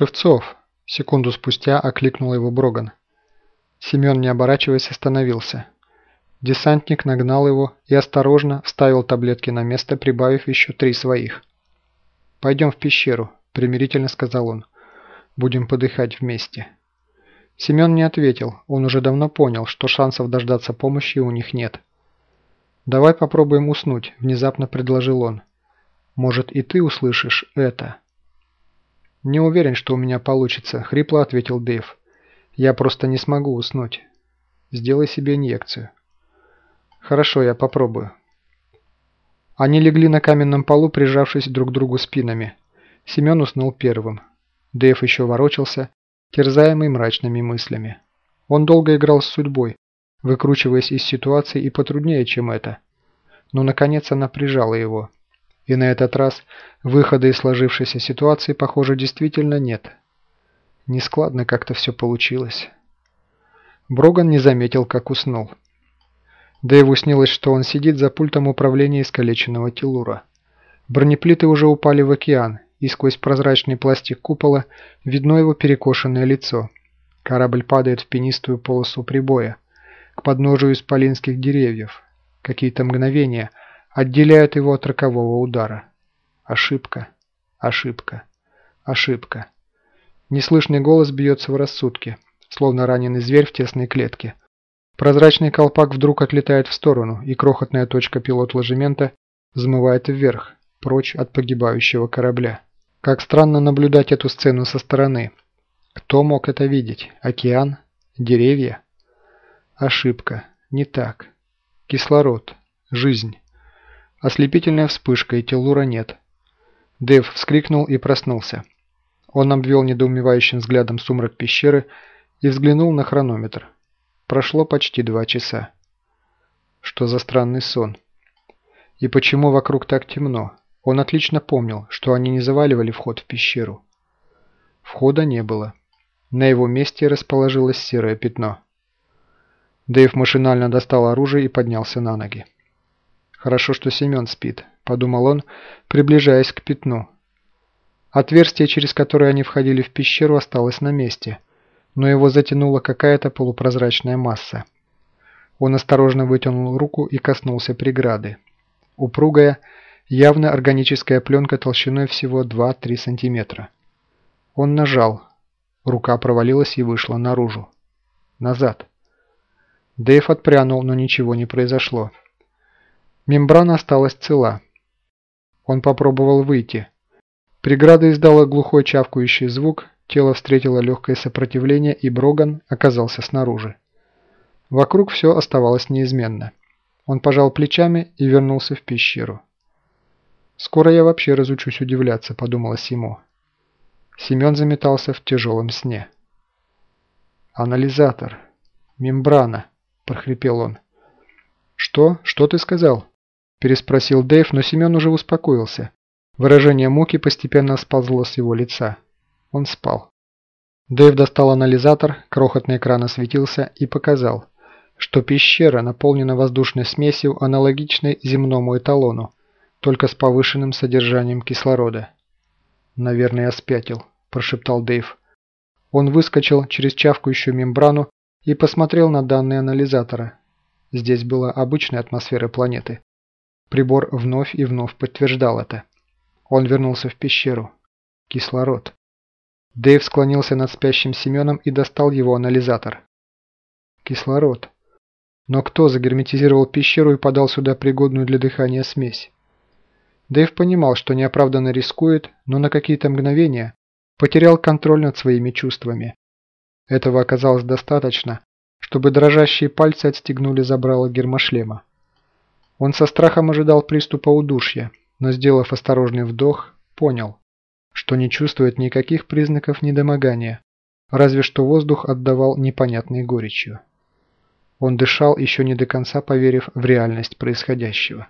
«Шевцов!» – секунду спустя окликнул его Броган. Семен, не оборачиваясь, остановился. Десантник нагнал его и осторожно вставил таблетки на место, прибавив еще три своих. «Пойдем в пещеру», – примирительно сказал он. «Будем подыхать вместе». Семен не ответил, он уже давно понял, что шансов дождаться помощи у них нет. «Давай попробуем уснуть», – внезапно предложил он. «Может, и ты услышишь это?» «Не уверен, что у меня получится», – хрипло ответил Дэйв. «Я просто не смогу уснуть. Сделай себе инъекцию». «Хорошо, я попробую». Они легли на каменном полу, прижавшись друг к другу спинами. Семен уснул первым. Дэйв еще ворочался, терзаемый мрачными мыслями. Он долго играл с судьбой, выкручиваясь из ситуации и потруднее, чем это. Но, наконец, она прижала его. И на этот раз выхода из сложившейся ситуации, похоже, действительно нет. Нескладно как-то все получилось. Броган не заметил, как уснул. Дэйву снилось, что он сидит за пультом управления искалеченного Телура. Бронеплиты уже упали в океан, и сквозь прозрачный пластик купола видно его перекошенное лицо. Корабль падает в пенистую полосу прибоя, к подножию исполинских деревьев. Какие-то мгновения отделяют его от рокового удара. Ошибка, ошибка, ошибка. Неслышный голос бьется в рассудке, словно раненый зверь в тесной клетке. Прозрачный колпак вдруг отлетает в сторону, и крохотная точка пилот ложемента взмывает вверх, прочь от погибающего корабля. Как странно наблюдать эту сцену со стороны. Кто мог это видеть? Океан? Деревья? Ошибка. Не так. Кислород. Жизнь. Ослепительная вспышка, и Телура нет. Дэв вскрикнул и проснулся. Он обвел недоумевающим взглядом сумрак пещеры и взглянул на хронометр. Прошло почти два часа. Что за странный сон? И почему вокруг так темно? Он отлично помнил, что они не заваливали вход в пещеру. Входа не было. На его месте расположилось серое пятно. Дэйв машинально достал оружие и поднялся на ноги. «Хорошо, что Семен спит», – подумал он, приближаясь к пятну. Отверстие, через которое они входили в пещеру, осталось на месте, но его затянула какая-то полупрозрачная масса. Он осторожно вытянул руку и коснулся преграды. Упругая, Явно органическая пленка толщиной всего 2-3 сантиметра. Он нажал. Рука провалилась и вышла наружу. Назад. Дэйв отпрянул, но ничего не произошло. Мембрана осталась цела. Он попробовал выйти. Преграда издала глухой чавкающий звук, тело встретило легкое сопротивление, и Броган оказался снаружи. Вокруг все оставалось неизменно. Он пожал плечами и вернулся в пещеру. «Скоро я вообще разучусь удивляться», – подумалось ему. Семен заметался в тяжелом сне. «Анализатор. Мембрана», – прохрипел он. «Что? Что ты сказал?» – переспросил Дэйв, но Семен уже успокоился. Выражение муки постепенно сползло с его лица. Он спал. Дэйв достал анализатор, крохотный экран осветился и показал, что пещера наполнена воздушной смесью, аналогичной земному эталону, только с повышенным содержанием кислорода. «Наверное, я спятил», – прошептал Дэйв. Он выскочил через чавкающую мембрану и посмотрел на данные анализатора. Здесь была обычная атмосфера планеты. Прибор вновь и вновь подтверждал это. Он вернулся в пещеру. Кислород. Дэйв склонился над спящим Семеном и достал его анализатор. Кислород. Но кто загерметизировал пещеру и подал сюда пригодную для дыхания смесь? Дэйв понимал, что неоправданно рискует, но на какие-то мгновения потерял контроль над своими чувствами. Этого оказалось достаточно, чтобы дрожащие пальцы отстегнули забрало гермошлема. Он со страхом ожидал приступа удушья, но, сделав осторожный вдох, понял, что не чувствует никаких признаков недомогания, разве что воздух отдавал непонятной горечью. Он дышал, еще не до конца поверив в реальность происходящего.